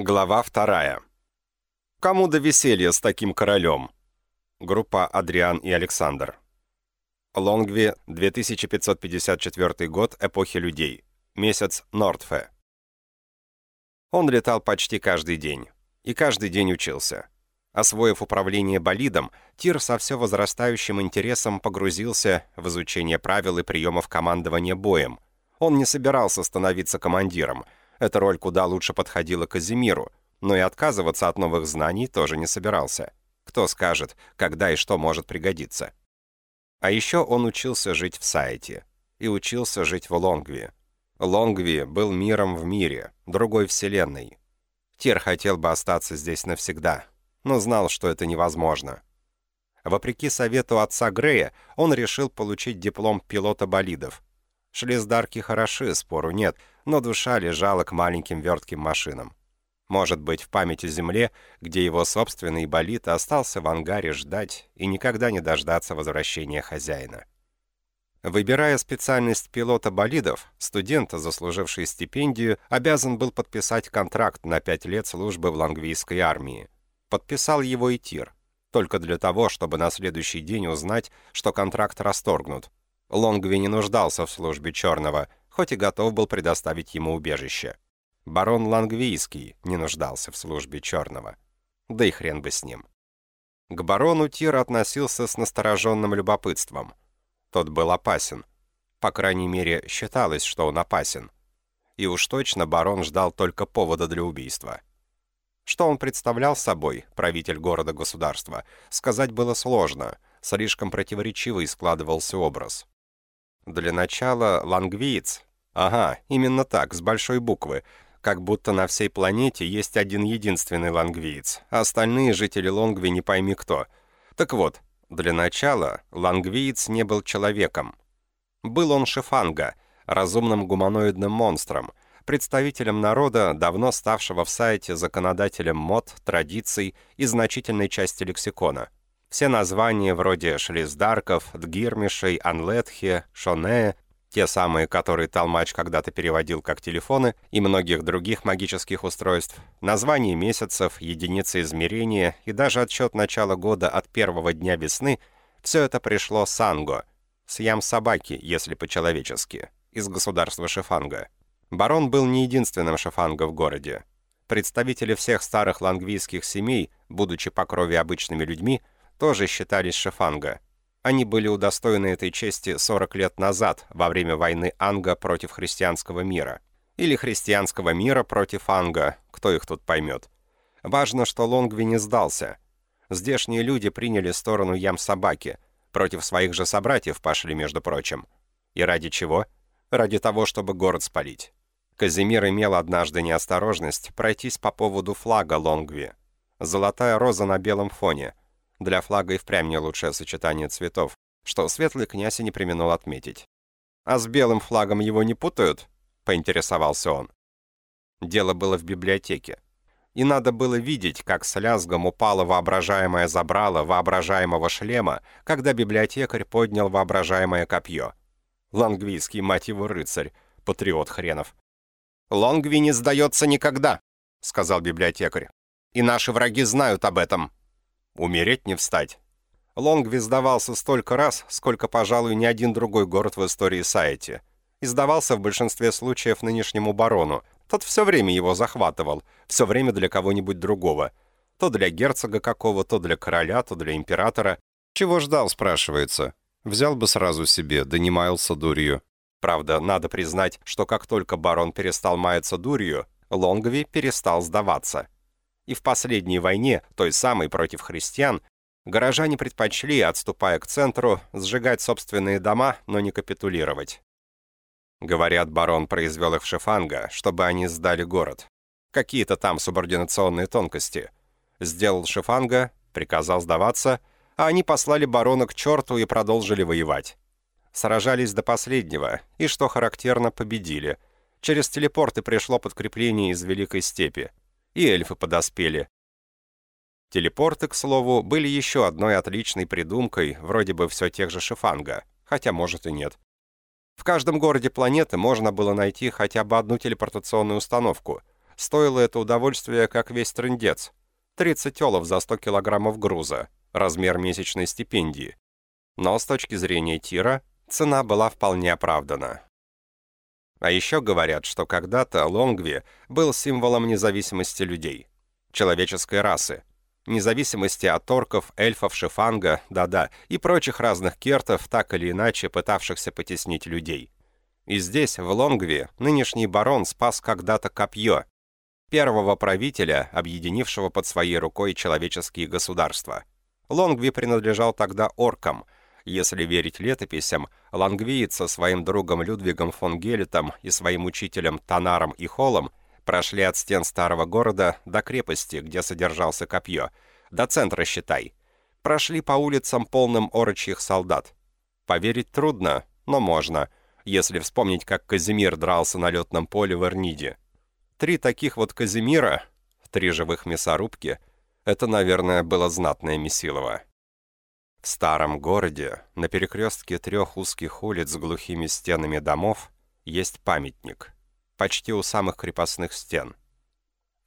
Глава вторая. Кому до веселья с таким королем? Группа Адриан и Александр. Лонгви, 2554 год эпохи людей. Месяц Нортфе. Он летал почти каждый день. И каждый день учился. Освоив управление болидом, Тир со все возрастающим интересом погрузился в изучение правил и приемов командования боем. Он не собирался становиться командиром. Эта роль куда лучше подходила Казимиру, но и отказываться от новых знаний тоже не собирался. Кто скажет, когда и что может пригодиться. А еще он учился жить в Сайте. И учился жить в Лонгви. Лонгви был миром в мире, другой вселенной. Тир хотел бы остаться здесь навсегда, но знал, что это невозможно. Вопреки совету отца Грея, он решил получить диплом пилота болидов. Шлиздарки хороши, спору нет, но душа лежала к маленьким вертким машинам. Может быть, в памяти Земле, где его собственный болид остался в ангаре ждать и никогда не дождаться возвращения хозяина. Выбирая специальность пилота болидов, студент, заслуживший стипендию, обязан был подписать контракт на пять лет службы в лангвийской армии. Подписал его и Тир, только для того, чтобы на следующий день узнать, что контракт расторгнут. Лонгви не нуждался в службе Черного, хоть и готов был предоставить ему убежище. Барон Лангвийский не нуждался в службе Черного. Да и хрен бы с ним. К барону Тир относился с настороженным любопытством. Тот был опасен. По крайней мере, считалось, что он опасен. И уж точно барон ждал только повода для убийства. Что он представлял собой, правитель города-государства, сказать было сложно, слишком противоречивый складывался образ. Для начала лангвиец. Ага, именно так, с большой буквы, как будто на всей планете есть один единственный лангвиец, а остальные жители Лонгви не пойми кто. Так вот, для начала лангвиец не был человеком. Был он шифанга, разумным гуманоидным монстром, представителем народа, давно ставшего в сайте законодателем мод, традиций и значительной части лексикона. Все названия вроде шлиздарков, дгирмишей, анлетхе, шоне те самые, которые Толмач когда-то переводил как телефоны, и многих других магических устройств, название месяцев, единицы измерения и даже отчет начала года от первого дня весны, все это пришло с Анго, с ям собаки, если по-человечески, из государства Шифанга. Барон был не единственным Шифанго в городе. Представители всех старых лангвийских семей, будучи по крови обычными людьми, тоже считались Шифанго – они были удостоены этой чести 40 лет назад, во время войны Анга против христианского мира. Или христианского мира против Анга, кто их тут поймет. Важно, что Лонгви не сдался. Здешние люди приняли сторону ям-собаки. Против своих же собратьев пошли, между прочим. И ради чего? Ради того, чтобы город спалить. Казимир имел однажды неосторожность пройтись по поводу флага Лонгви. Золотая роза на белом фоне — для флага и впрямь не лучшее сочетание цветов, что светлый князь и не применил отметить. «А с белым флагом его не путают?» — поинтересовался он. Дело было в библиотеке. И надо было видеть, как с лязгом упало воображаемое забрало воображаемого шлема, когда библиотекарь поднял воображаемое копье. Лангвийский, мать его, рыцарь, патриот хренов. «Лонгви не сдается никогда», — сказал библиотекарь. «И наши враги знают об этом». Умереть не встать. Лонгви сдавался столько раз, сколько, пожалуй, ни один другой город в истории Сайти. И сдавался в большинстве случаев нынешнему барону. Тот все время его захватывал, все время для кого-нибудь другого. То для герцога какого, то для короля, то для императора. Чего ждал, спрашивается. Взял бы сразу себе, да не маялся дурью. Правда, надо признать, что как только барон перестал маяться дурью, Лонгви перестал сдаваться и в последней войне, той самой против христиан, горожане предпочли, отступая к центру, сжигать собственные дома, но не капитулировать. Говорят, барон произвел их в Шифанга, чтобы они сдали город. Какие-то там субординационные тонкости. Сделал Шифанга, приказал сдаваться, а они послали барона к черту и продолжили воевать. Сражались до последнего, и, что характерно, победили. Через телепорты пришло подкрепление из Великой Степи и эльфы подоспели. Телепорты, к слову, были еще одной отличной придумкой, вроде бы все тех же Шифанга, хотя может и нет. В каждом городе планеты можно было найти хотя бы одну телепортационную установку. Стоило это удовольствие, как весь трындец. 30 олов за 100 килограммов груза, размер месячной стипендии. Но с точки зрения Тира, цена была вполне оправдана. А еще говорят, что когда-то Лонгви был символом независимости людей, человеческой расы, независимости от орков, эльфов, шифанга, да-да, и прочих разных кертов, так или иначе пытавшихся потеснить людей. И здесь, в Лонгве, нынешний барон спас когда-то копье, первого правителя, объединившего под своей рукой человеческие государства. Лонгви принадлежал тогда оркам. Если верить летописям, лангвиец со своим другом Людвигом фон Гелетом и своим учителем Танаром и Холом прошли от стен старого города до крепости, где содержался копье, до центра, считай. Прошли по улицам полным орочьих солдат. Поверить трудно, но можно, если вспомнить, как Казимир дрался на летном поле в Эрниде. Три таких вот Казимира, три живых мясорубки, это, наверное, было знатное месилово. В старом городе, на перекрестке трех узких улиц с глухими стенами домов, есть памятник, почти у самых крепостных стен.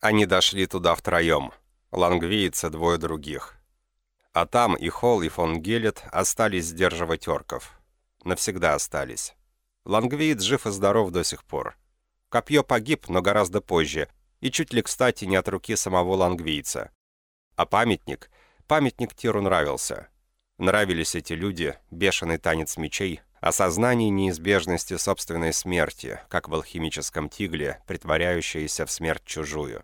Они дошли туда втроем, лангвийцы двое других. А там и Холл, и фон Гелет остались сдерживать орков. Навсегда остались. Лангвиец жив и здоров до сих пор. Копье погиб, но гораздо позже, и чуть ли кстати не от руки самого лангвийца. А памятник? Памятник Тиру нравился. Нравились эти люди, бешеный танец мечей, осознание неизбежности собственной смерти, как в алхимическом тигле, притворяющееся в смерть чужую.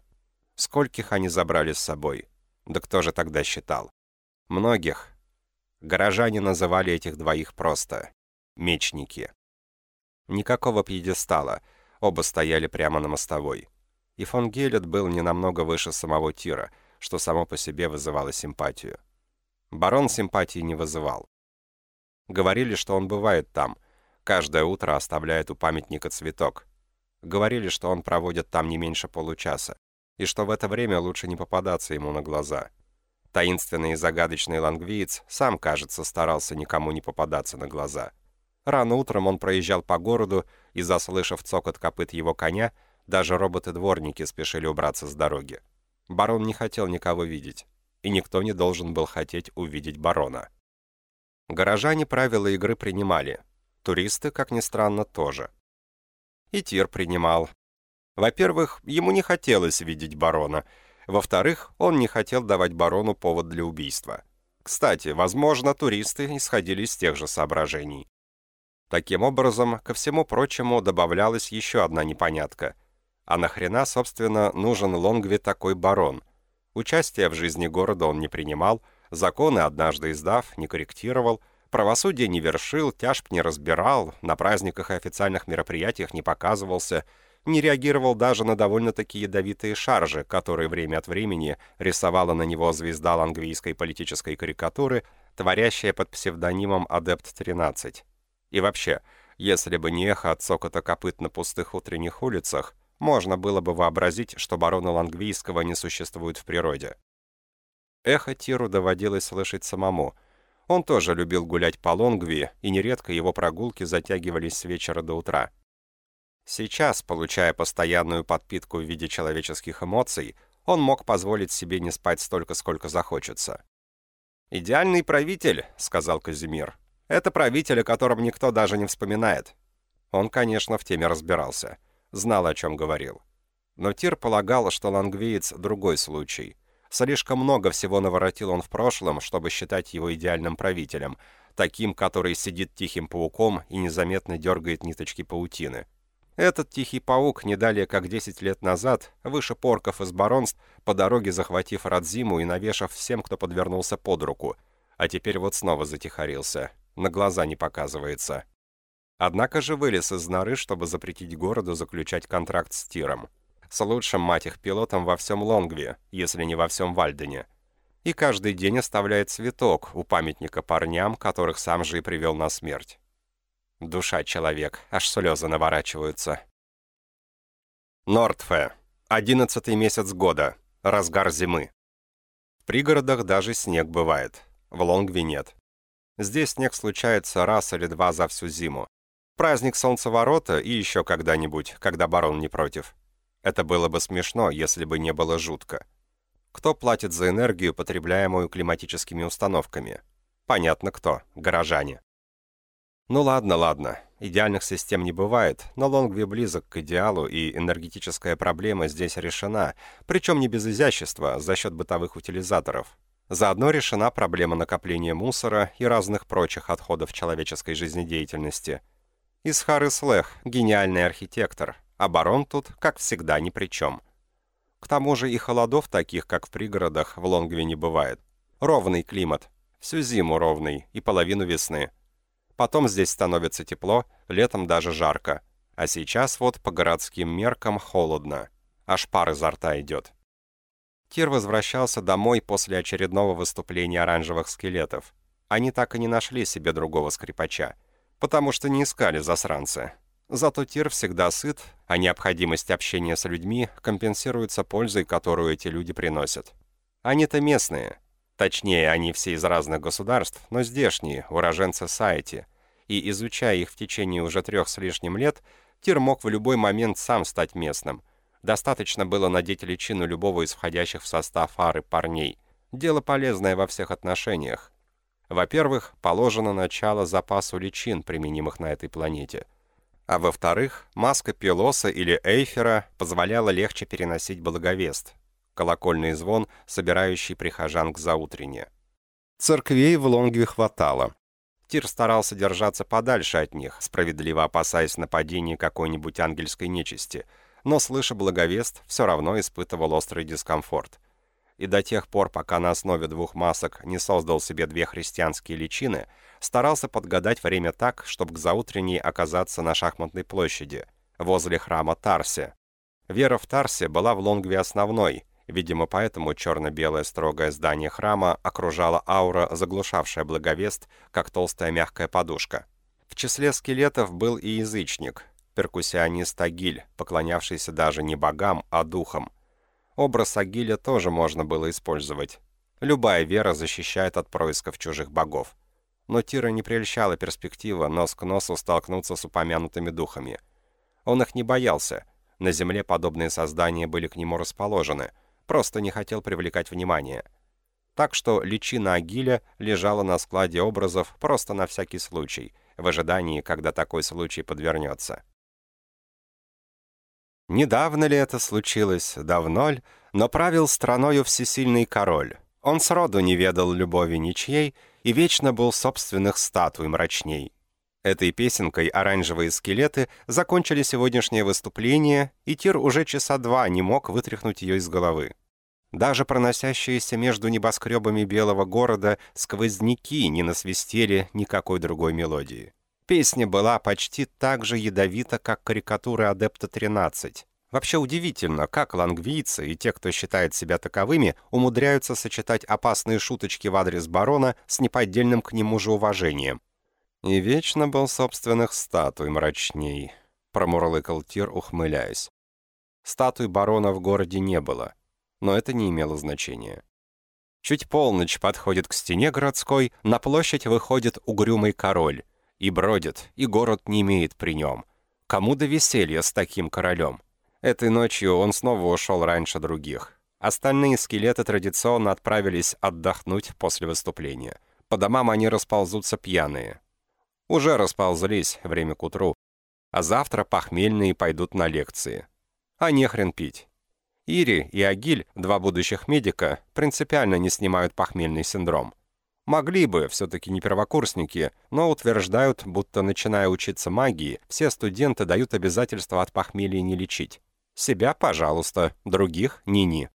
Скольких они забрали с собой? Да кто же тогда считал? Многих. Горожане называли этих двоих просто «мечники». Никакого пьедестала — Оба стояли прямо на мостовой. И фон Гелет был не намного выше самого Тира, что само по себе вызывало симпатию. Барон симпатии не вызывал. Говорили, что он бывает там, каждое утро оставляет у памятника цветок. Говорили, что он проводит там не меньше получаса, и что в это время лучше не попадаться ему на глаза. Таинственный и загадочный лангвиец сам, кажется, старался никому не попадаться на глаза — Рано утром он проезжал по городу, и, заслышав цокот копыт его коня, даже роботы-дворники спешили убраться с дороги. Барон не хотел никого видеть, и никто не должен был хотеть увидеть барона. Горожане правила игры принимали, туристы, как ни странно, тоже. И Тир принимал. Во-первых, ему не хотелось видеть барона. Во-вторых, он не хотел давать барону повод для убийства. Кстати, возможно, туристы исходили из тех же соображений. Таким образом, ко всему прочему добавлялась еще одна непонятка. А нахрена, собственно, нужен Лонгви такой барон? Участия в жизни города он не принимал, законы, однажды издав, не корректировал, правосудие не вершил, тяжб не разбирал, на праздниках и официальных мероприятиях не показывался, не реагировал даже на довольно-таки ядовитые шаржи, которые время от времени рисовала на него звезда лангвийской политической карикатуры, творящая под псевдонимом «Адепт-13». И вообще, если бы не эхо от сокота копыт на пустых утренних улицах, можно было бы вообразить, что барона Лангвийского не существует в природе. Эхо Тиру доводилось слышать самому. Он тоже любил гулять по Лонгви, и нередко его прогулки затягивались с вечера до утра. Сейчас, получая постоянную подпитку в виде человеческих эмоций, он мог позволить себе не спать столько, сколько захочется. «Идеальный правитель», — сказал Казимир, это правитель, о котором никто даже не вспоминает. Он, конечно, в теме разбирался. Знал, о чем говорил. Но Тир полагал, что лангвиец — другой случай. Слишком много всего наворотил он в прошлом, чтобы считать его идеальным правителем, таким, который сидит тихим пауком и незаметно дергает ниточки паутины. Этот тихий паук, не далее как 10 лет назад, выше порков из баронств, по дороге захватив Радзиму и навешав всем, кто подвернулся под руку, а теперь вот снова затихарился на глаза не показывается. Однако же вылез из норы, чтобы запретить городу заключать контракт с Тиром. С лучшим, мать их, пилотом во всем Лонгве, если не во всем Вальдене. И каждый день оставляет цветок у памятника парням, которых сам же и привел на смерть. Душа человек, аж слезы наворачиваются. Нортфе. Одиннадцатый месяц года. Разгар зимы. В пригородах даже снег бывает. В Лонгве нет. Здесь снег случается раз или два за всю зиму. Праздник солнцеворота и еще когда-нибудь, когда барон не против. Это было бы смешно, если бы не было жутко. Кто платит за энергию, потребляемую климатическими установками? Понятно кто. Горожане. Ну ладно, ладно. Идеальных систем не бывает, но Лонгви близок к идеалу, и энергетическая проблема здесь решена, причем не без изящества, за счет бытовых утилизаторов. Заодно решена проблема накопления мусора и разных прочих отходов человеческой жизнедеятельности. Исхар Ислех – гениальный архитектор, барон тут, как всегда, ни при чем. К тому же и холодов таких, как в пригородах, в Лонгве не бывает. Ровный климат. Всю зиму ровный и половину весны. Потом здесь становится тепло, летом даже жарко. А сейчас вот по городским меркам холодно. Аж пар изо рта идет. Тир возвращался домой после очередного выступления оранжевых скелетов. Они так и не нашли себе другого скрипача, потому что не искали засранцы. Зато Тир всегда сыт, а необходимость общения с людьми компенсируется пользой, которую эти люди приносят. Они-то местные, Точнее, они все из разных государств, но здешние, уроженцы Сайти. И изучая их в течение уже трех с лишним лет, Тир мог в любой момент сам стать местным. Достаточно было надеть личину любого из входящих в состав ары парней. Дело полезное во всех отношениях. Во-первых, положено начало запасу личин, применимых на этой планете. А во-вторых, маска Пилоса или Эйфера позволяла легче переносить благовест, колокольный звон, собирающий прихожан к заутрене. Церквей в Лонгве хватало. Тир старался держаться подальше от них, справедливо опасаясь нападения какой-нибудь ангельской нечисти, но, слыша благовест, все равно испытывал острый дискомфорт. И до тех пор, пока на основе двух масок не создал себе две христианские личины, старался подгадать время так, чтобы к заутренней оказаться на шахматной площади, возле храма Тарсе. Вера в Тарсе была в Лонгве основной, Видимо, поэтому черно-белое строгое здание храма окружала аура, заглушавшая благовест, как толстая мягкая подушка. В числе скелетов был и язычник, перкуссионист Агиль, поклонявшийся даже не богам, а духам. Образ Агиля тоже можно было использовать. Любая вера защищает от происков чужих богов. Но Тира не прельщала перспектива нос к носу столкнуться с упомянутыми духами. Он их не боялся. На земле подобные создания были к нему расположены — просто не хотел привлекать внимание. Так что личина Агиля лежала на складе образов просто на всякий случай, в ожидании, когда такой случай подвернется. Недавно ли это случилось, давно ли, но правил страною всесильный король. Он сроду не ведал любови ничьей и вечно был собственных статуй мрачней. Этой песенкой «Оранжевые скелеты» закончили сегодняшнее выступление, и Тир уже часа два не мог вытряхнуть ее из головы. Даже проносящиеся между небоскребами белого города сквозняки не насвистели никакой другой мелодии. Песня была почти так же ядовита, как карикатуры Адепта-13. Вообще удивительно, как лангвийцы и те, кто считает себя таковыми, умудряются сочетать опасные шуточки в адрес барона с неподдельным к нему же уважением. И вечно был собственных статуй мрачней, промурлыкал Тир, ухмыляясь. Статуй барона в городе не было, но это не имело значения. Чуть полночь подходит к стене городской, на площадь выходит угрюмый король. И бродит, и город не имеет при нем. Кому до веселья с таким королем? Этой ночью он снова ушел раньше других. Остальные скелеты традиционно отправились отдохнуть после выступления. По домам они расползутся пьяные. Уже расползлись, время к утру. А завтра похмельные пойдут на лекции. А не хрен пить. Ири и Агиль, два будущих медика, принципиально не снимают похмельный синдром. Могли бы, все-таки не первокурсники, но утверждают, будто начиная учиться магии, все студенты дают обязательство от похмелья не лечить. Себя, пожалуйста, других — ни-ни.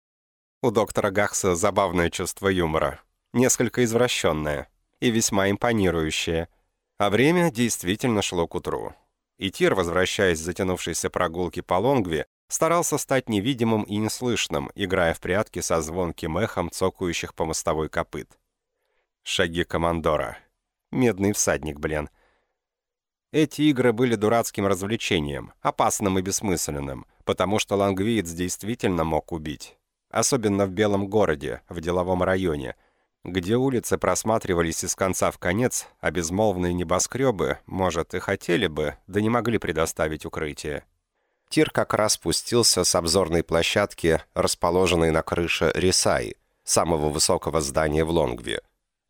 У доктора Гахса забавное чувство юмора. Несколько извращенное и весьма импонирующее — а время действительно шло к утру. И Тир, возвращаясь с затянувшейся прогулки по Лонгве, старался стать невидимым и неслышным, играя в прятки со звонким эхом цокающих по мостовой копыт. Шаги командора. Медный всадник, блин. Эти игры были дурацким развлечением, опасным и бессмысленным, потому что лангвиец действительно мог убить. Особенно в Белом городе, в деловом районе — где улицы просматривались из конца в конец, а безмолвные небоскребы, может, и хотели бы, да не могли предоставить укрытие. Тир как раз спустился с обзорной площадки, расположенной на крыше Рисаи, самого высокого здания в Лонгве,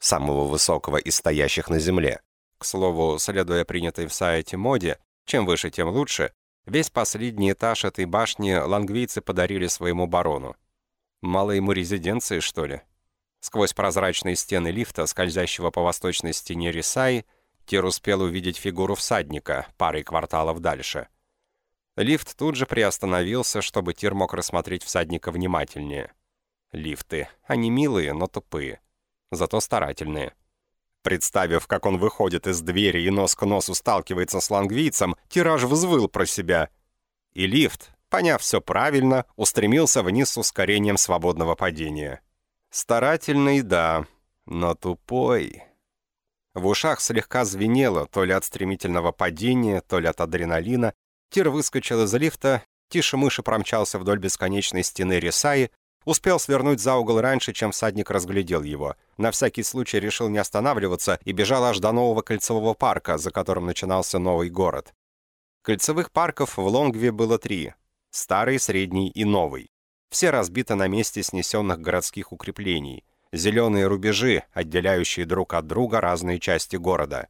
самого высокого из стоящих на земле. К слову, следуя принятой в сайте моде, чем выше, тем лучше, весь последний этаж этой башни лангвийцы подарили своему барону. Мало ему резиденции, что ли? Сквозь прозрачные стены лифта, скользящего по восточной стене Рисаи, Тир успел увидеть фигуру всадника парой кварталов дальше. Лифт тут же приостановился, чтобы Тир мог рассмотреть всадника внимательнее. Лифты. Они милые, но тупые. Зато старательные. Представив, как он выходит из двери и нос к носу сталкивается с лангвийцем, Тираж взвыл про себя. И лифт, поняв все правильно, устремился вниз с ускорением свободного падения. Старательный, да, но тупой. В ушах слегка звенело, то ли от стремительного падения, то ли от адреналина. Тир выскочил из лифта, тише мыши промчался вдоль бесконечной стены Рисаи, успел свернуть за угол раньше, чем всадник разглядел его. На всякий случай решил не останавливаться и бежал аж до нового кольцевого парка, за которым начинался новый город. Кольцевых парков в Лонгве было три — старый, средний и новый. Все разбиты на месте снесенных городских укреплений. Зеленые рубежи, отделяющие друг от друга разные части города.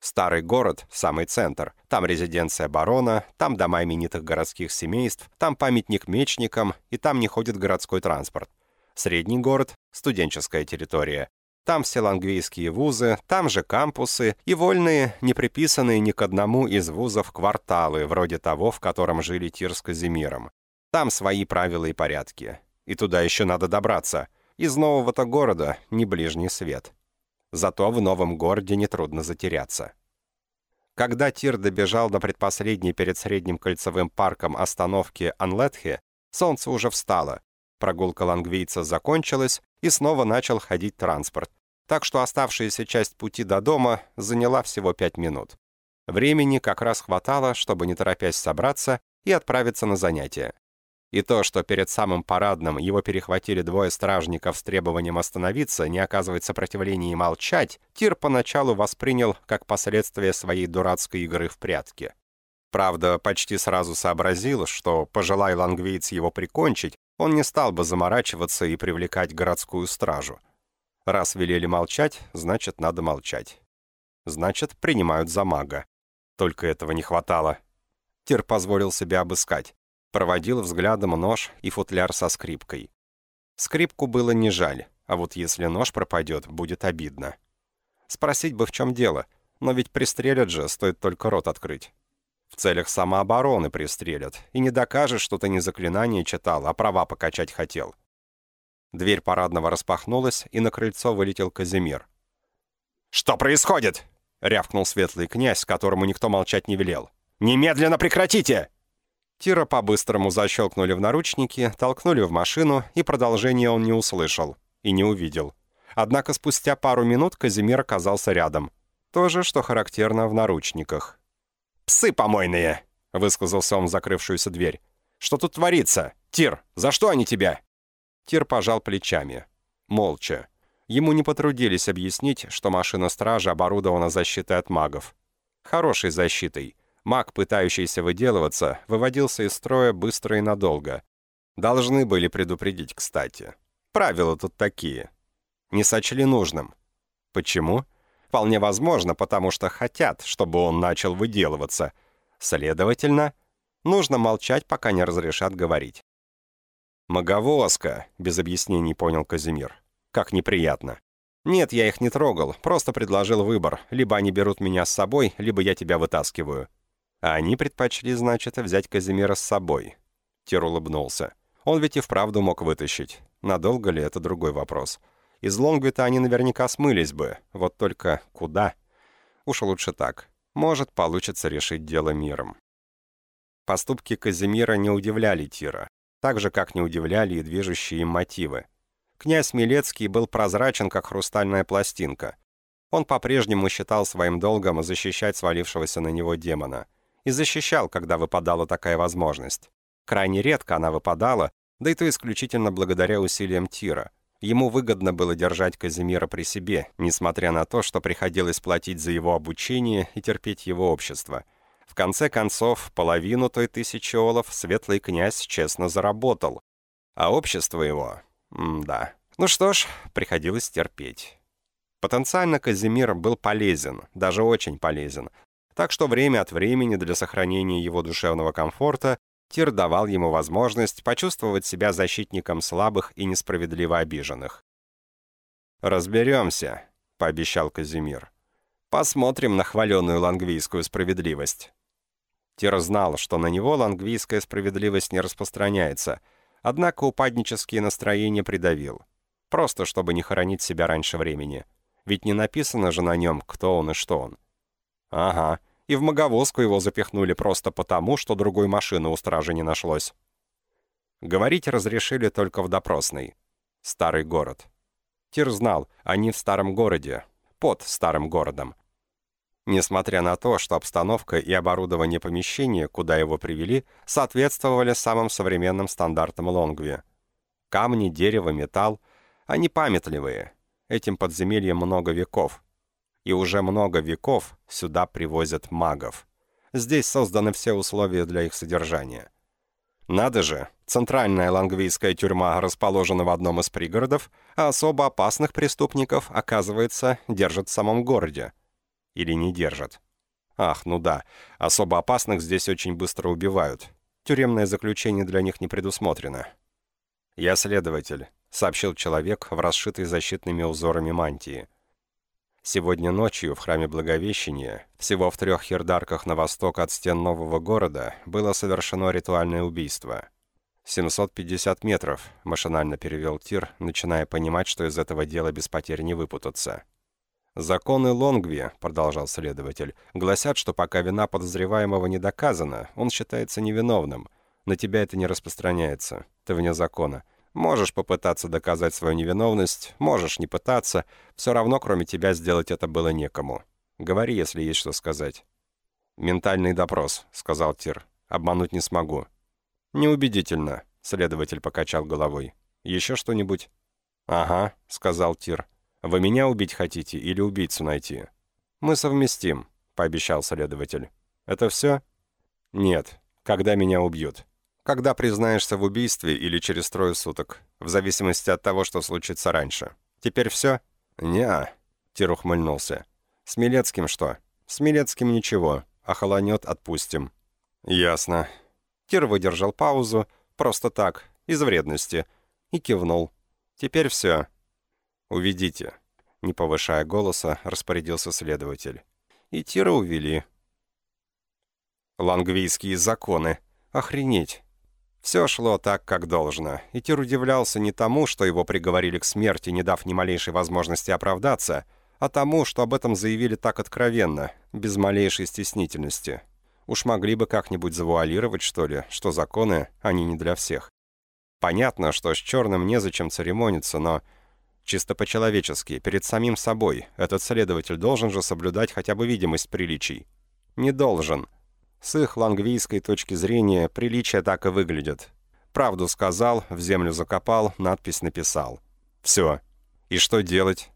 Старый город, самый центр. Там резиденция барона, там дома именитых городских семейств, там памятник мечникам, и там не ходит городской транспорт. Средний город – студенческая территория. Там все лангвийские вузы, там же кампусы и вольные, не приписанные ни к одному из вузов кварталы, вроде того, в котором жили Тир с Казимиром. Там свои правила и порядки. И туда еще надо добраться. Из нового-то города не ближний свет. Зато в новом городе нетрудно затеряться. Когда Тир добежал до предпоследней перед средним кольцевым парком остановки Анлетхе, солнце уже встало. Прогулка лангвийца закончилась, и снова начал ходить транспорт. Так что оставшаяся часть пути до дома заняла всего пять минут. Времени как раз хватало, чтобы не торопясь собраться и отправиться на занятия. И то, что перед самым парадным его перехватили двое стражников с требованием остановиться, не оказывать сопротивления и молчать, Тир поначалу воспринял как последствие своей дурацкой игры в прятки. Правда, почти сразу сообразил, что, пожелай лангвийц его прикончить, он не стал бы заморачиваться и привлекать городскую стражу. Раз велели молчать, значит, надо молчать. Значит, принимают за мага. Только этого не хватало. Тир позволил себе обыскать. Проводил взглядом нож и футляр со скрипкой. Скрипку было не жаль, а вот если нож пропадет, будет обидно. Спросить бы, в чем дело, но ведь пристрелят же, стоит только рот открыть. В целях самообороны пристрелят, и не докажешь, что ты не заклинание читал, а права покачать хотел. Дверь парадного распахнулась, и на крыльцо вылетел Казимир. «Что происходит?» — рявкнул светлый князь, которому никто молчать не велел. «Немедленно прекратите!» Тира по-быстрому защелкнули в наручники, толкнули в машину, и продолжение он не услышал и не увидел. Однако спустя пару минут Казимир оказался рядом. То же, что характерно в наручниках. «Псы помойные!» — высказался он в закрывшуюся дверь. «Что тут творится? Тир, за что они тебя?» Тир пожал плечами. Молча. Ему не потрудились объяснить, что машина стражи оборудована защитой от магов. Хорошей защитой. Маг, пытающийся выделываться, выводился из строя быстро и надолго. Должны были предупредить, кстати. Правила тут такие. Не сочли нужным. Почему? Вполне возможно, потому что хотят, чтобы он начал выделываться. Следовательно, нужно молчать, пока не разрешат говорить. «Маговозка», — без объяснений понял Казимир. «Как неприятно». «Нет, я их не трогал, просто предложил выбор. Либо они берут меня с собой, либо я тебя вытаскиваю. А они предпочли, значит, взять Казимира с собой. Тир улыбнулся. Он ведь и вправду мог вытащить. Надолго ли, это другой вопрос. Из Лонгвита они наверняка смылись бы. Вот только куда? Уж лучше так. Может, получится решить дело миром. Поступки Казимира не удивляли Тира. Так же, как не удивляли и движущие им мотивы. Князь Милецкий был прозрачен, как хрустальная пластинка. Он по-прежнему считал своим долгом защищать свалившегося на него демона — и защищал, когда выпадала такая возможность. Крайне редко она выпадала, да и то исключительно благодаря усилиям Тира. Ему выгодно было держать Казимира при себе, несмотря на то, что приходилось платить за его обучение и терпеть его общество. В конце концов, половину той тысячи олов светлый князь честно заработал. А общество его... М да. Ну что ж, приходилось терпеть. Потенциально Казимир был полезен, даже очень полезен. Так что время от времени для сохранения его душевного комфорта Тир давал ему возможность почувствовать себя защитником слабых и несправедливо обиженных. «Разберемся», — пообещал Казимир. «Посмотрим на хваленую лангвийскую справедливость». Тир знал, что на него лангвийская справедливость не распространяется, однако упаднические настроения придавил. Просто чтобы не хоронить себя раньше времени. Ведь не написано же на нем, кто он и что он. Ага, и в маговозку его запихнули просто потому, что другой машины у стражи не нашлось. Говорить разрешили только в допросной. Старый город. Тир знал, они в старом городе, под старым городом. Несмотря на то, что обстановка и оборудование помещения, куда его привели, соответствовали самым современным стандартам Лонгви. Камни, дерево, металл, они памятливые. Этим подземельем много веков и уже много веков сюда привозят магов. Здесь созданы все условия для их содержания. Надо же, центральная лангвийская тюрьма расположена в одном из пригородов, а особо опасных преступников, оказывается, держат в самом городе. Или не держат. Ах, ну да, особо опасных здесь очень быстро убивают. Тюремное заключение для них не предусмотрено. «Я следователь», — сообщил человек в расшитой защитными узорами мантии. Сегодня ночью в храме Благовещения, всего в трех хердарках на восток от стен нового города, было совершено ритуальное убийство. 750 метров, машинально перевел Тир, начиная понимать, что из этого дела без потерь не выпутаться. «Законы Лонгви», — продолжал следователь, — «гласят, что пока вина подозреваемого не доказана, он считается невиновным. На тебя это не распространяется. Ты вне закона. Можешь попытаться доказать свою невиновность, можешь не пытаться. Все равно, кроме тебя, сделать это было некому. Говори, если есть что сказать». «Ментальный допрос», — сказал Тир. «Обмануть не смогу». «Неубедительно», — следователь покачал головой. «Еще что-нибудь?» «Ага», — сказал Тир. «Вы меня убить хотите или убийцу найти?» «Мы совместим», — пообещал следователь. «Это все?» «Нет. Когда меня убьют?» Когда признаешься в убийстве или через трое суток, в зависимости от того, что случится раньше. Теперь все? Не-а, Тир ухмыльнулся. С Милецким что? С Милецким ничего. Охолонет, отпустим. Ясно. Тир выдержал паузу, просто так, из вредности, и кивнул. Теперь все. Уведите. Не повышая голоса, распорядился следователь. И Тира увели. Лангвийские законы. Охренеть. Все шло так, как должно, и Тир удивлялся не тому, что его приговорили к смерти, не дав ни малейшей возможности оправдаться, а тому, что об этом заявили так откровенно, без малейшей стеснительности. Уж могли бы как-нибудь завуалировать, что ли, что законы, они не для всех. Понятно, что с черным незачем церемониться, но чисто по-человечески, перед самим собой, этот следователь должен же соблюдать хотя бы видимость приличий. Не должен. С их лангвийской точки зрения приличия так и выглядят. Правду сказал, в землю закопал, надпись написал. Все. И что делать?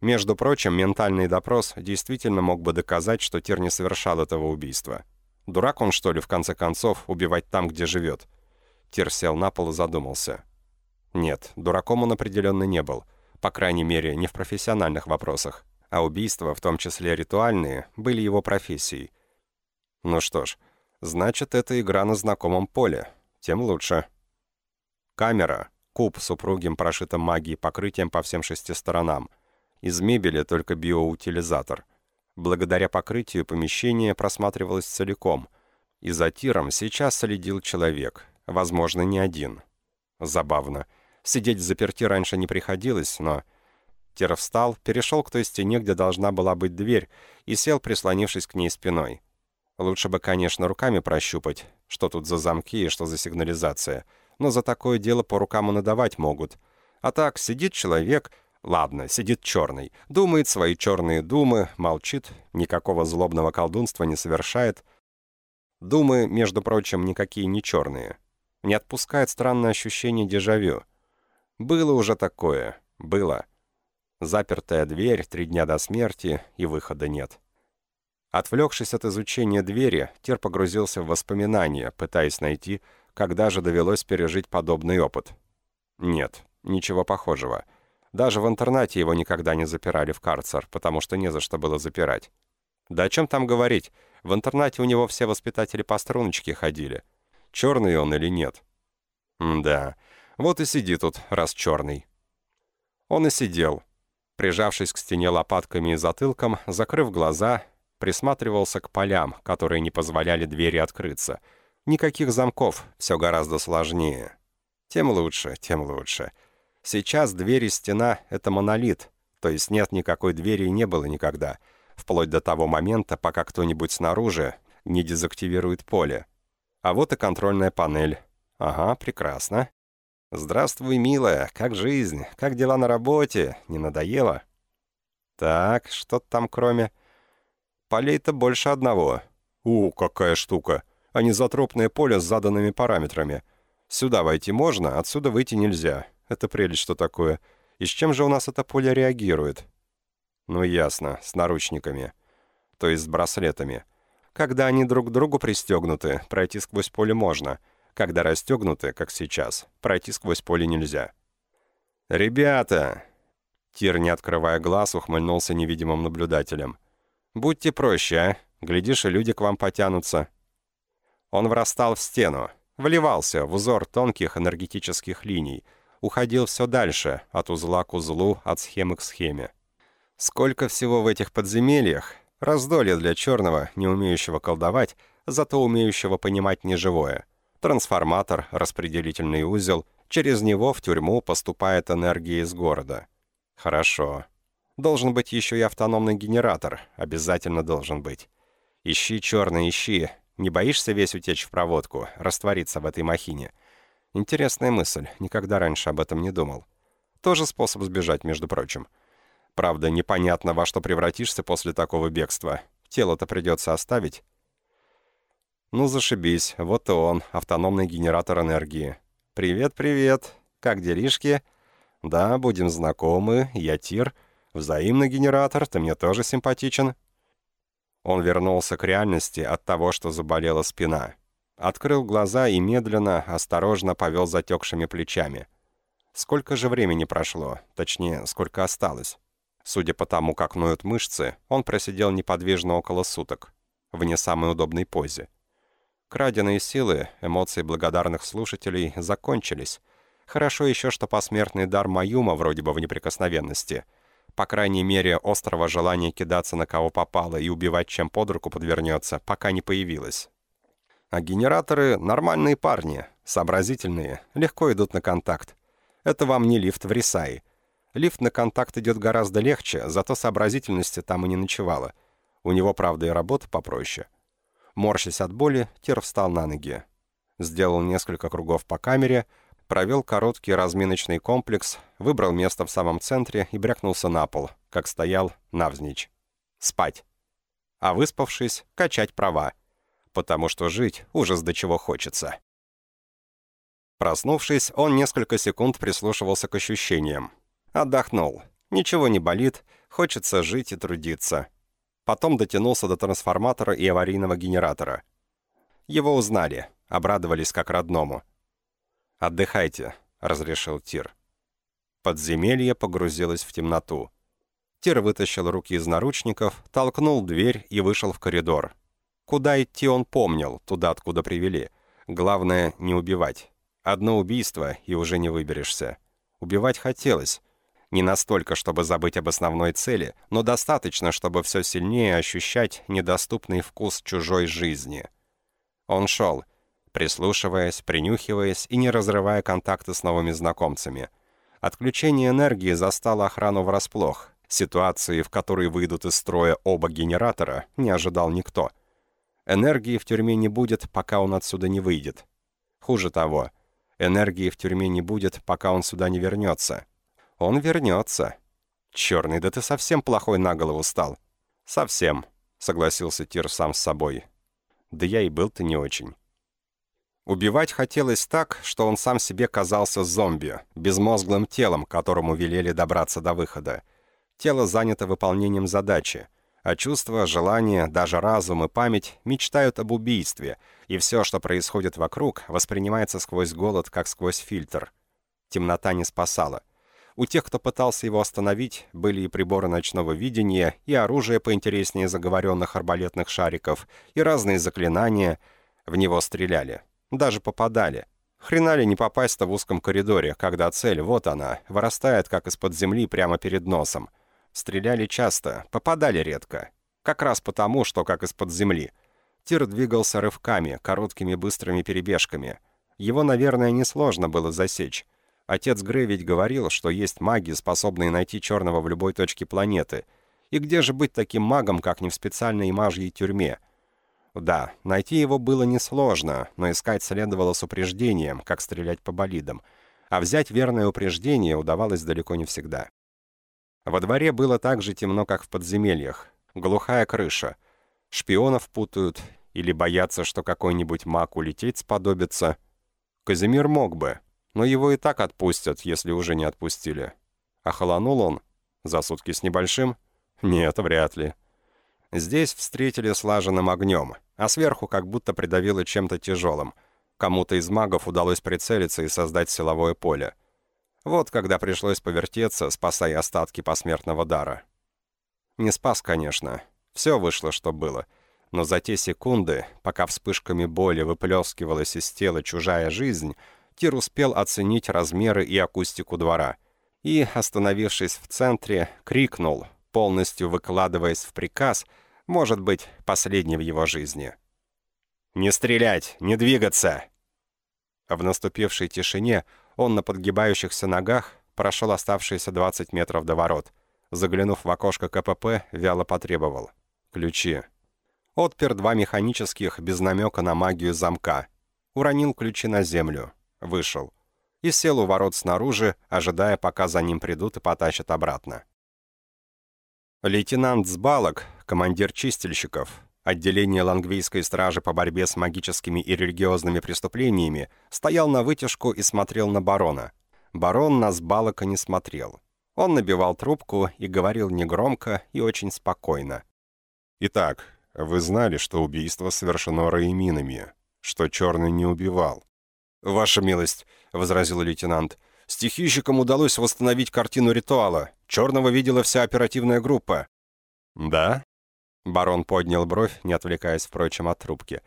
Между прочим, ментальный допрос действительно мог бы доказать, что Тир не совершал этого убийства. Дурак он, что ли, в конце концов, убивать там, где живет? Тир сел на пол и задумался. Нет, дураком он определенно не был. По крайней мере, не в профессиональных вопросах. А убийства, в том числе ритуальные, были его профессией. Ну что ж, значит, это игра на знакомом поле. Тем лучше. Камера. Куб с упругим прошитым магией покрытием по всем шести сторонам. Из мебели только биоутилизатор. Благодаря покрытию помещение просматривалось целиком. И за тиром сейчас следил человек. Возможно, не один. Забавно. Сидеть заперти раньше не приходилось, но... Тир встал, перешел к той стене, где должна была быть дверь, и сел, прислонившись к ней спиной. Лучше бы, конечно, руками прощупать, что тут за замки и что за сигнализация. Но за такое дело по рукам и надавать могут. А так, сидит человек... Ладно, сидит черный. Думает свои черные думы, молчит, никакого злобного колдунства не совершает. Думы, между прочим, никакие не черные. Не отпускает странное ощущение дежавю. Было уже такое. Было. Запертая дверь, три дня до смерти, и выхода нет. Отвлекшись от изучения двери, Тир погрузился в воспоминания, пытаясь найти, когда же довелось пережить подобный опыт. Нет, ничего похожего. Даже в интернате его никогда не запирали в карцер, потому что не за что было запирать. Да о чем там говорить, в интернате у него все воспитатели по струночке ходили. Черный он или нет? М да, вот и сиди тут, раз черный. Он и сидел, прижавшись к стене лопатками и затылком, закрыв глаза, присматривался к полям, которые не позволяли двери открыться. Никаких замков, все гораздо сложнее. Тем лучше, тем лучше. Сейчас дверь и стена — это монолит, то есть нет никакой двери и не было никогда, вплоть до того момента, пока кто-нибудь снаружи не дезактивирует поле. А вот и контрольная панель. Ага, прекрасно. «Здравствуй, милая, как жизнь? Как дела на работе? Не надоело?» «Так, что там кроме...» Полей-то больше одного. У, какая штука. А не затропное поле с заданными параметрами. Сюда войти можно, отсюда выйти нельзя. Это прелесть что такое. И с чем же у нас это поле реагирует? Ну ясно, с наручниками. То есть с браслетами. Когда они друг к другу пристегнуты, пройти сквозь поле можно. Когда расстегнуты, как сейчас, пройти сквозь поле нельзя. «Ребята!» Тир, не открывая глаз, ухмыльнулся невидимым наблюдателем. «Будьте проще, а? Глядишь, и люди к вам потянутся». Он врастал в стену, вливался в узор тонких энергетических линий, уходил все дальше, от узла к узлу, от схемы к схеме. Сколько всего в этих подземельях, раздолье для черного, не умеющего колдовать, зато умеющего понимать неживое. Трансформатор, распределительный узел, через него в тюрьму поступает энергия из города. Хорошо. Должен быть еще и автономный генератор. Обязательно должен быть. Ищи, черный, ищи. Не боишься весь утечь в проводку, раствориться в этой махине? Интересная мысль. Никогда раньше об этом не думал. Тоже способ сбежать, между прочим. Правда, непонятно, во что превратишься после такого бегства. Тело-то придется оставить. Ну, зашибись. Вот и он, автономный генератор энергии. «Привет, привет. Как делишки?» «Да, будем знакомы. Я Тир». «Взаимный генератор, ты мне тоже симпатичен». Он вернулся к реальности от того, что заболела спина. Открыл глаза и медленно, осторожно повел затекшими плечами. Сколько же времени прошло, точнее, сколько осталось? Судя по тому, как ноют мышцы, он просидел неподвижно около суток, в не самой удобной позе. Краденые силы, эмоции благодарных слушателей закончились. Хорошо еще, что посмертный дар Маюма вроде бы в неприкосновенности — по крайней мере, острого желания кидаться на кого попало и убивать чем под руку подвернется, пока не появилось. А генераторы — нормальные парни, сообразительные, легко идут на контакт. Это вам не лифт в Рисае. Лифт на контакт идет гораздо легче, зато сообразительности там и не ночевало. У него, правда, и работа попроще. Морщась от боли, Тир встал на ноги. Сделал несколько кругов по камере — провел короткий разминочный комплекс, выбрал место в самом центре и брякнулся на пол, как стоял навзничь. Спать. А выспавшись, качать права. Потому что жить ужас до чего хочется. Проснувшись, он несколько секунд прислушивался к ощущениям. Отдохнул. Ничего не болит, хочется жить и трудиться. Потом дотянулся до трансформатора и аварийного генератора. Его узнали, обрадовались как родному. «Отдыхайте», — разрешил Тир. Подземелье погрузилось в темноту. Тир вытащил руки из наручников, толкнул дверь и вышел в коридор. Куда идти он помнил, туда, откуда привели. Главное, не убивать. Одно убийство, и уже не выберешься. Убивать хотелось. Не настолько, чтобы забыть об основной цели, но достаточно, чтобы все сильнее ощущать недоступный вкус чужой жизни. Он шел — прислушиваясь, принюхиваясь и не разрывая контакты с новыми знакомцами. Отключение энергии застало охрану врасплох. Ситуации, в которой выйдут из строя оба генератора, не ожидал никто. Энергии в тюрьме не будет, пока он отсюда не выйдет. Хуже того, энергии в тюрьме не будет, пока он сюда не вернется. Он вернется. Черный, да ты совсем плохой на голову стал. Совсем, согласился Тир сам с собой. Да я и был-то не очень. Убивать хотелось так, что он сам себе казался зомби, безмозглым телом, которому велели добраться до выхода. Тело занято выполнением задачи. А чувства, желания, даже разум и память мечтают об убийстве, и все, что происходит вокруг, воспринимается сквозь голод, как сквозь фильтр. Темнота не спасала. У тех, кто пытался его остановить, были и приборы ночного видения, и оружие поинтереснее заговоренных арбалетных шариков, и разные заклинания. В него стреляли. Даже попадали. Хрена ли не попасть-то в узком коридоре, когда цель, вот она, вырастает как из-под земли прямо перед носом. Стреляли часто, попадали редко. Как раз потому, что как из-под земли. Тир двигался рывками, короткими быстрыми перебежками. Его, наверное, несложно было засечь. Отец Грей ведь говорил, что есть маги, способные найти черного в любой точке планеты. И где же быть таким магом, как не в специальной мажьей тюрьме? Да, найти его было несложно, но искать следовало с упреждением, как стрелять по болидам. А взять верное упреждение удавалось далеко не всегда. Во дворе было так же темно, как в подземельях. Глухая крыша. Шпионов путают или боятся, что какой-нибудь маг улететь сподобится. Казимир мог бы, но его и так отпустят, если уже не отпустили. Охолонул он? За сутки с небольшим? Нет, вряд ли. Здесь встретили слаженным огнем, а сверху как будто придавило чем-то тяжелым. Кому-то из магов удалось прицелиться и создать силовое поле. Вот когда пришлось повертеться, спасая остатки посмертного дара. Не спас, конечно. Все вышло, что было. Но за те секунды, пока вспышками боли выплескивалась из тела чужая жизнь, Тир успел оценить размеры и акустику двора. И, остановившись в центре, крикнул, полностью выкладываясь в приказ, может быть, последний в его жизни. «Не стрелять! Не двигаться!» В наступившей тишине он на подгибающихся ногах прошел оставшиеся 20 метров до ворот. Заглянув в окошко КПП, вяло потребовал. «Ключи». Отпер два механических, без намека на магию замка. Уронил ключи на землю. Вышел. И сел у ворот снаружи, ожидая, пока за ним придут и потащат обратно. Лейтенант Сбалок, командир чистильщиков, Отделение лангвийской стражи по борьбе с магическими и религиозными преступлениями стоял на вытяжку и смотрел на барона. Барон на Сбалока не смотрел. Он набивал трубку и говорил негромко и очень спокойно. «Итак, вы знали, что убийство совершено раиминами, что Черный не убивал?» «Ваша милость», — возразил лейтенант, — «стихийщикам удалось восстановить картину ритуала. Черного видела вся оперативная группа». «Да?» Барон поднял бровь, не отвлекаясь, впрочем, от трубки.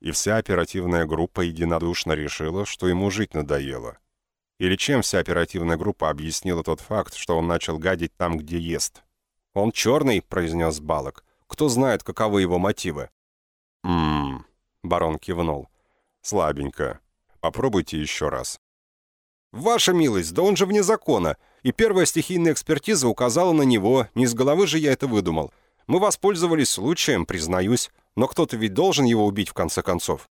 И вся оперативная группа единодушно решила, что ему жить надоело. Или чем вся оперативная группа объяснила тот факт, что он начал гадить там, где ест? «Он черный», — произнес Балок. «Кто знает, каковы его мотивы?» «Ммм...» — барон кивнул. «Слабенько. Попробуйте еще раз». «Ваша милость, да он же вне закона, и первая стихийная экспертиза указала на него, не из головы же я это выдумал. Мы воспользовались случаем, признаюсь, но кто-то ведь должен его убить в конце концов».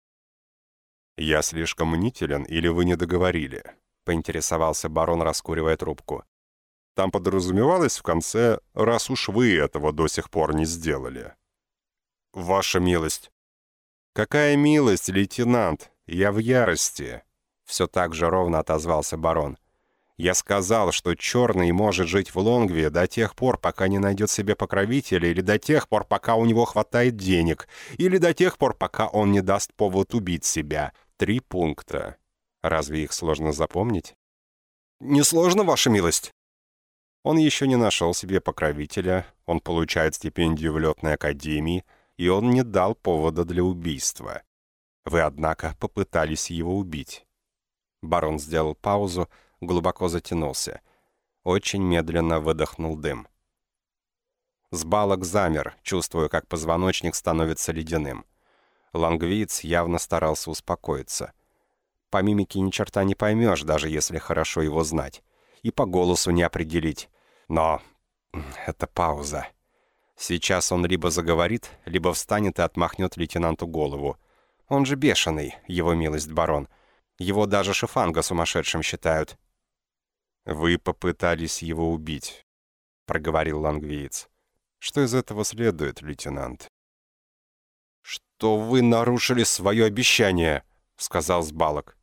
«Я слишком мнителен, или вы не договорили?» — поинтересовался барон, раскуривая трубку. «Там подразумевалось в конце, раз уж вы этого до сих пор не сделали». «Ваша милость». «Какая милость, лейтенант? Я в ярости!» Все так же ровно отозвался барон. Я сказал, что черный может жить в Лонгве до тех пор, пока не найдет себе покровителя, или до тех пор, пока у него хватает денег, или до тех пор, пока он не даст повод убить себя. Три пункта. Разве их сложно запомнить? Несложно, ваша милость. Он еще не нашел себе покровителя, он получает стипендию в летной академии, и он не дал повода для убийства. Вы, однако, попытались его убить. Барон сделал паузу, глубоко затянулся. Очень медленно выдохнул дым. Сбалок замер, чувствуя, как позвоночник становится ледяным. Лангвиц явно старался успокоиться. По мимике ни черта не поймешь, даже если хорошо его знать. И по голосу не определить. Но это пауза. Сейчас он либо заговорит, либо встанет и отмахнет лейтенанту голову. Он же бешеный, его милость барон. Его даже шифанга сумасшедшим считают. «Вы попытались его убить», — проговорил лангвиец. «Что из этого следует, лейтенант?» «Что вы нарушили свое обещание», — сказал Сбалок.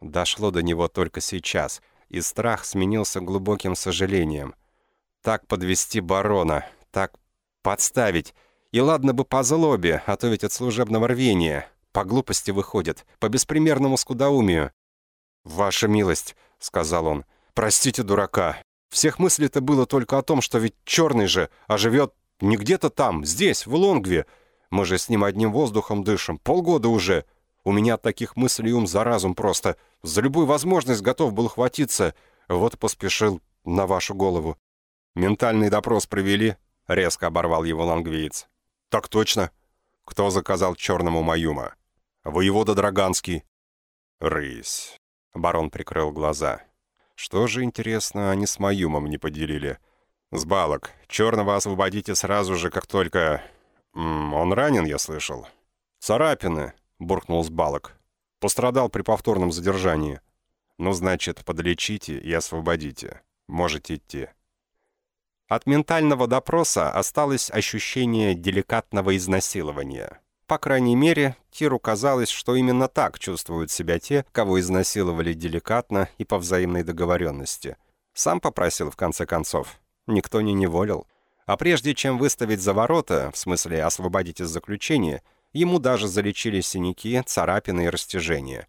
Дошло до него только сейчас, и страх сменился глубоким сожалением. Так подвести барона, так Подставить. И ладно бы по злобе, а то ведь от служебного рвения. По глупости выходит, по беспримерному скудоумию. «Ваша милость», — сказал он, — «простите дурака. Всех мыслей-то было только о том, что ведь черный же, а живет не где-то там, здесь, в Лонгве. Мы же с ним одним воздухом дышим, полгода уже. У меня от таких мыслей ум за разум просто. За любую возможность готов был хватиться. Вот поспешил на вашу голову. «Ментальный допрос провели?» — резко оборвал его лангвиец. «Так точно. Кто заказал черному Маюма?» «Воевода Драганский». «Рысь». Барон прикрыл глаза. «Что же, интересно, они с Маюмом не поделили?» «С балок. Черного освободите сразу же, как только...» М -м, «Он ранен, я слышал». «Царапины», — буркнул с балок. «Пострадал при повторном задержании». «Ну, значит, подлечите и освободите. Можете идти». От ментального допроса осталось ощущение деликатного изнасилования. По крайней мере, Тиру казалось, что именно так чувствуют себя те, кого изнасиловали деликатно и по взаимной договоренности. Сам попросил, в конце концов. Никто не неволил. А прежде чем выставить за ворота, в смысле освободить из заключения, ему даже залечили синяки, царапины и растяжения.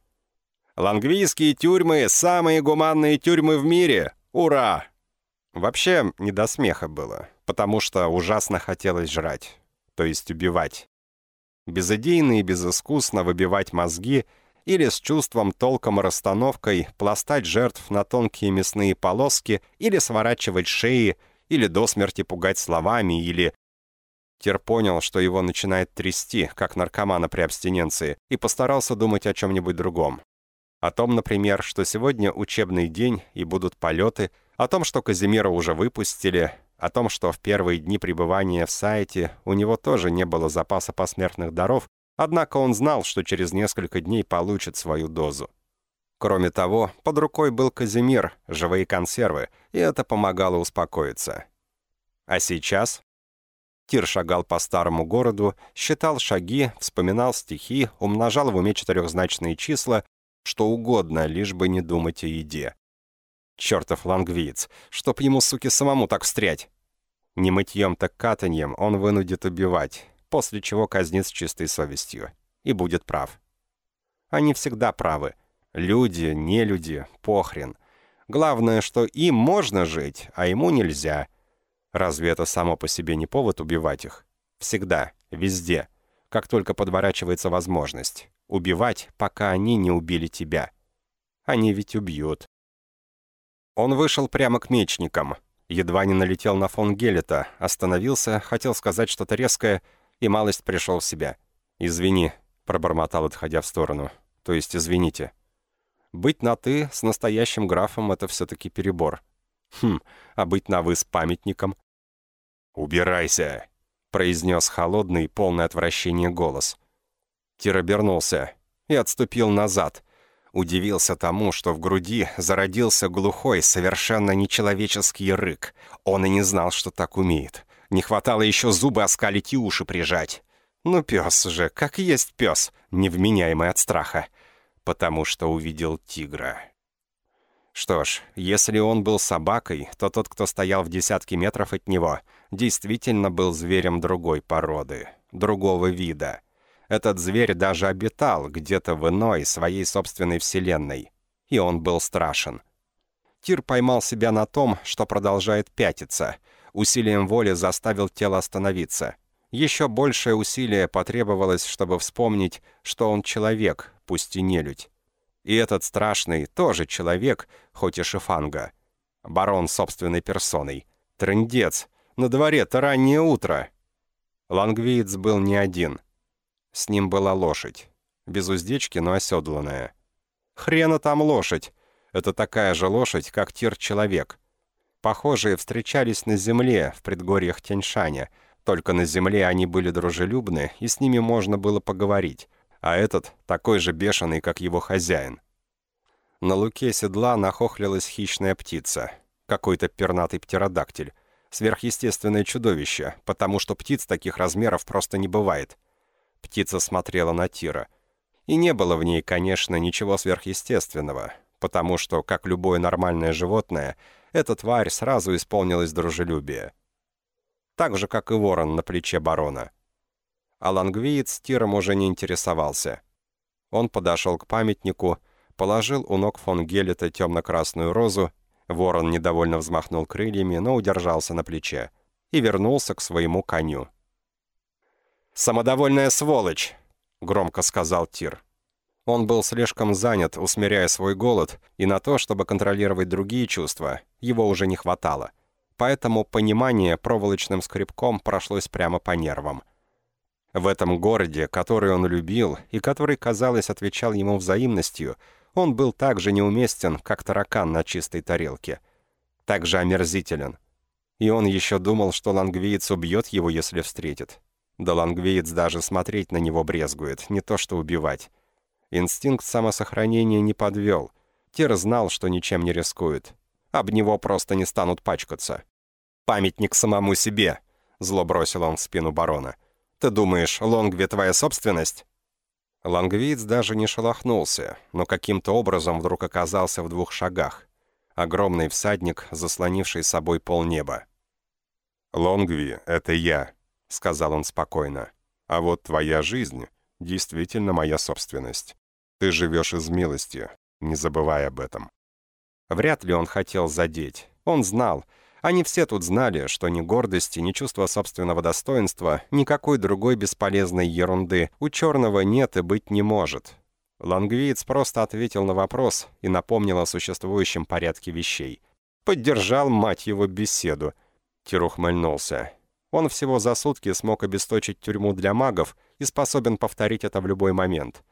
«Лангвийские тюрьмы — самые гуманные тюрьмы в мире! Ура!» Вообще, не до смеха было, потому что ужасно хотелось жрать, то есть убивать. Безыдейно и безыскусно выбивать мозги или с чувством, толком и расстановкой пластать жертв на тонкие мясные полоски или сворачивать шеи, или до смерти пугать словами, или... Тер понял, что его начинает трясти, как наркомана при абстиненции, и постарался думать о чем-нибудь другом. О том, например, что сегодня учебный день и будут полеты — о том, что Казимира уже выпустили, о том, что в первые дни пребывания в сайте у него тоже не было запаса посмертных даров, однако он знал, что через несколько дней получит свою дозу. Кроме того, под рукой был Казимир, живые консервы, и это помогало успокоиться. А сейчас? Тир шагал по старому городу, считал шаги, вспоминал стихи, умножал в уме четырехзначные числа, что угодно, лишь бы не думать о еде. Чертов лангвиец, чтоб ему, суки, самому так встрять. Не мытьем, так катаньем он вынудит убивать, после чего казнит с чистой совестью. И будет прав. Они всегда правы. Люди, не люди, похрен. Главное, что им можно жить, а ему нельзя. Разве это само по себе не повод убивать их? Всегда, везде. Как только подворачивается возможность. Убивать, пока они не убили тебя. Они ведь убьют. Он вышел прямо к мечникам. Едва не налетел на фон Гелета, остановился, хотел сказать что-то резкое, и малость пришел в себя. «Извини», — пробормотал, отходя в сторону. «То есть извините». Быть на «ты» с настоящим графом — это все-таки перебор. Хм, а быть на «вы» с памятником? «Убирайся», — произнес холодный, полный отвращения голос. Тир обернулся и отступил назад, Удивился тому, что в груди зародился глухой, совершенно нечеловеческий рык. Он и не знал, что так умеет. Не хватало еще зубы оскалить и уши прижать. Ну, пес же, как есть пес, невменяемый от страха. Потому что увидел тигра. Что ж, если он был собакой, то тот, кто стоял в десятке метров от него, действительно был зверем другой породы, другого вида. Этот зверь даже обитал где-то в иной, своей собственной вселенной. И он был страшен. Тир поймал себя на том, что продолжает пятиться. Усилием воли заставил тело остановиться. Еще большее усилие потребовалось, чтобы вспомнить, что он человек, пусть и нелюдь. И этот страшный тоже человек, хоть и шифанга. Барон собственной персоной. Трындец. На дворе-то раннее утро. Лангвиец был не один. С ним была лошадь. Без уздечки, но оседланная. Хрена там лошадь! Это такая же лошадь, как тир-человек. Похожие встречались на земле, в предгорьях Тяньшаня. Только на земле они были дружелюбны, и с ними можно было поговорить. А этот такой же бешеный, как его хозяин. На луке седла нахохлилась хищная птица. Какой-то пернатый птеродактиль. Сверхъестественное чудовище, потому что птиц таких размеров просто не бывает. Птица смотрела на Тира. И не было в ней, конечно, ничего сверхъестественного, потому что, как любое нормальное животное, эта тварь сразу исполнилась дружелюбие. так же, как и ворон на плече барона. А лангвиец тиром уже не интересовался. Он подошел к памятнику, положил у ног фон Гелета темно-красную розу, ворон недовольно взмахнул крыльями, но удержался на плече, и вернулся к своему коню. «Самодовольная сволочь!» — громко сказал Тир. Он был слишком занят, усмиряя свой голод, и на то, чтобы контролировать другие чувства, его уже не хватало. Поэтому понимание проволочным скребком прошлось прямо по нервам. В этом городе, который он любил и который, казалось, отвечал ему взаимностью, он был так же неуместен, как таракан на чистой тарелке. Так же омерзителен. И он еще думал, что лангвиец убьет его, если встретит. Да лангвиец даже смотреть на него брезгует, не то что убивать. Инстинкт самосохранения не подвел. Тир знал, что ничем не рискует. Об него просто не станут пачкаться. «Памятник самому себе», — зло бросил он в спину барона. «Ты думаешь, Лонгви твоя собственность?» Лангвиец даже не шелохнулся, но каким-то образом вдруг оказался в двух шагах. Огромный всадник, заслонивший собой полнеба. «Лонгви — это я», — сказал он спокойно. «А вот твоя жизнь действительно моя собственность. Ты живешь из милости, не забывай об этом». Вряд ли он хотел задеть. Он знал. Они все тут знали, что ни гордости, ни чувства собственного достоинства, никакой другой бесполезной ерунды у черного нет и быть не может. Лангвиец просто ответил на вопрос и напомнил о существующем порядке вещей. Поддержал, мать его, беседу. Тир ухмыльнулся. Он всего за сутки смог обесточить тюрьму для магов и способен повторить это в любой момент.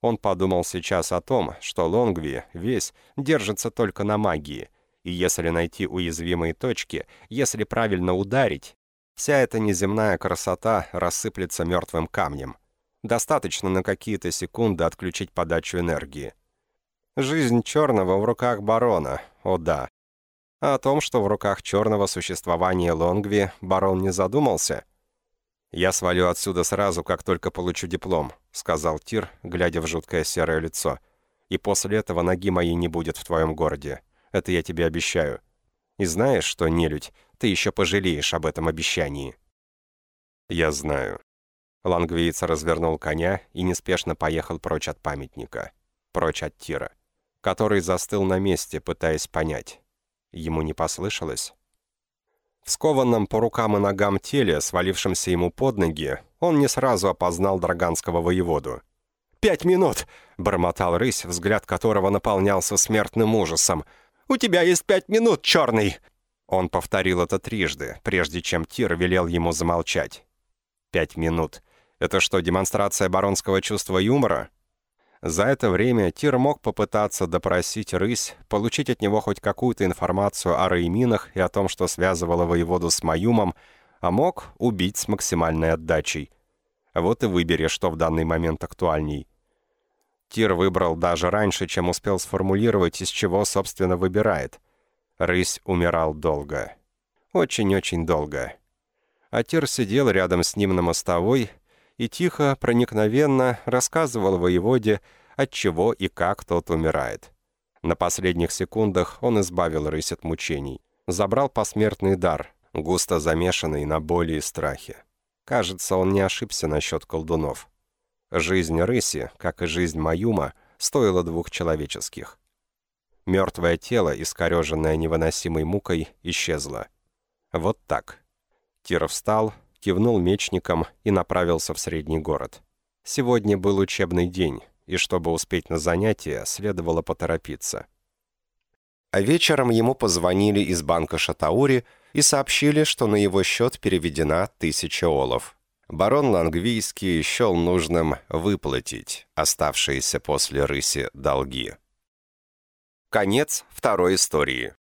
Он подумал сейчас о том, что Лонгви весь держится только на магии, и если найти уязвимые точки, если правильно ударить, вся эта неземная красота рассыплется мертвым камнем. Достаточно на какие-то секунды отключить подачу энергии. Жизнь черного в руках барона, о да. А о том, что в руках черного существования Лонгви, барон не задумался — «Я свалю отсюда сразу, как только получу диплом», — сказал Тир, глядя в жуткое серое лицо. «И после этого ноги моей не будет в твоем городе. Это я тебе обещаю. И знаешь что, нелюдь, ты еще пожалеешь об этом обещании». «Я знаю». Лангвиец развернул коня и неспешно поехал прочь от памятника. Прочь от Тира, который застыл на месте, пытаясь понять. Ему не послышалось? В скованном по рукам и ногам теле, свалившемся ему под ноги, он не сразу опознал драганского воеводу. «Пять минут!» — бормотал рысь, взгляд которого наполнялся смертным ужасом. «У тебя есть пять минут, черный!» Он повторил это трижды, прежде чем Тир велел ему замолчать. «Пять минут. Это что, демонстрация баронского чувства юмора?» За это время Тир мог попытаться допросить рысь, получить от него хоть какую-то информацию о Рейминах и о том, что связывало воеводу с Маюмом, а мог убить с максимальной отдачей. Вот и выбери, что в данный момент актуальней. Тир выбрал даже раньше, чем успел сформулировать, из чего, собственно, выбирает. Рысь умирал долго. Очень-очень долго. А Тир сидел рядом с ним на мостовой и тихо, проникновенно рассказывал воеводе, от чего и как тот умирает. На последних секундах он избавил рысь от мучений. Забрал посмертный дар, густо замешанный на боли и страхе. Кажется, он не ошибся насчет колдунов. Жизнь рыси, как и жизнь Маюма, стоила двух человеческих. Мертвое тело, искореженное невыносимой мукой, исчезло. Вот так. Тир встал, кивнул мечником и направился в средний город. Сегодня был учебный день, и чтобы успеть на занятия, следовало поторопиться. А вечером ему позвонили из банка Шатаури и сообщили, что на его счет переведена тысяча олов. Барон Лангвийский счел нужным выплатить оставшиеся после рыси долги. Конец второй истории.